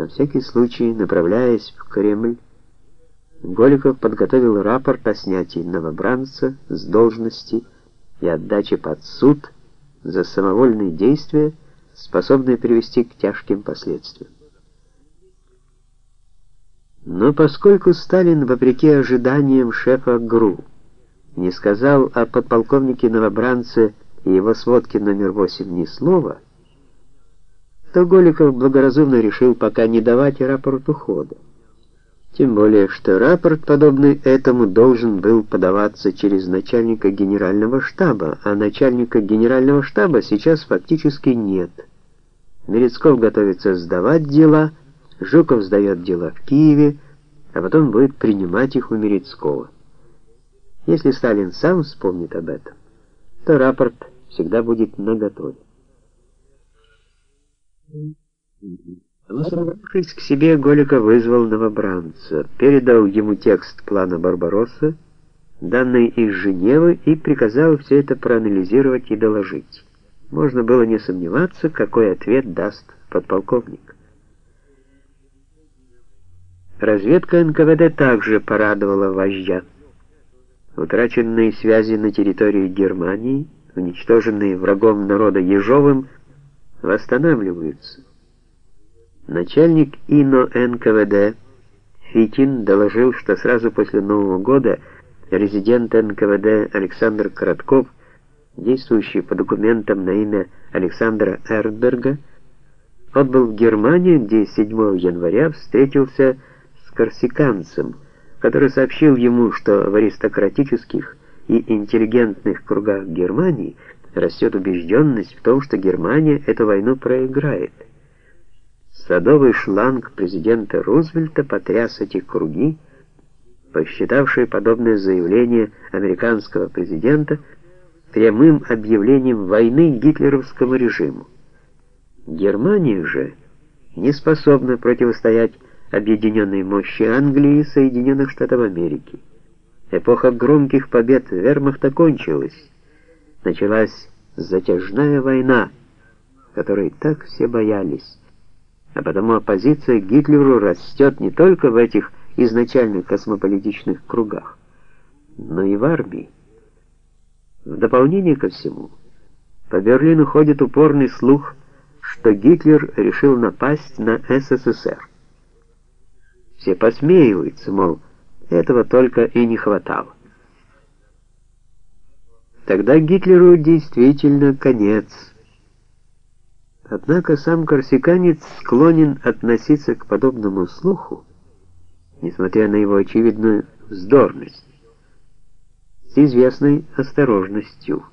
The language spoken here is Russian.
На всякий случай, направляясь в Кремль, Голиков подготовил рапорт о снятии новобранца с должности и отдаче под суд за самовольные действия, способные привести к тяжким последствиям. Но поскольку Сталин, вопреки ожиданиям шефа ГРУ, не сказал о подполковнике новобранце и его сводке номер 8 ни слова, то Голиков благоразумно решил пока не давать рапорту хода. Тем более, что рапорт, подобный этому, должен был подаваться через начальника генерального штаба, а начальника генерального штаба сейчас фактически нет. Мерецков готовится сдавать дела, Жуков сдает дела в Киеве, а потом будет принимать их у Мерецкого. Если Сталин сам вспомнит об этом, то рапорт всегда будет наготове. Возвратившись к себе, Голика вызвал новобранца, передал ему текст плана Барбаросса, данный из Женевы, и приказал все это проанализировать и доложить. Можно было не сомневаться, какой ответ даст подполковник. Разведка НКВД также порадовала вождя. Утраченные связи на территории Германии, уничтоженные врагом народа Ежовым, восстанавливаются. Начальник ИНО НКВД Фитин доложил, что сразу после Нового года резидент НКВД Александр Коротков, действующий по документам на имя Александра Эрдберга, отбыл в Германию, где 7 января встретился с корсиканцем, который сообщил ему, что в аристократических и интеллигентных кругах Германии растет убежденность в том, что Германия эту войну проиграет. Садовый шланг президента Рузвельта потряс эти круги, посчитавшие подобное заявление американского президента прямым объявлением войны гитлеровскому режиму. Германия же не способна противостоять объединенной мощи Англии и Соединенных Штатов Америки. Эпоха громких побед вермахта кончилась. Началась затяжная война, которой так все боялись. А потому оппозиция Гитлеру растет не только в этих изначальных космополитичных кругах, но и в армии. В дополнение ко всему, по Берлину ходит упорный слух, что Гитлер решил напасть на СССР. Все посмеиваются, мол, этого только и не хватало. Тогда Гитлеру действительно конец. Однако сам корсиканец склонен относиться к подобному слуху, несмотря на его очевидную вздорность, с известной осторожностью.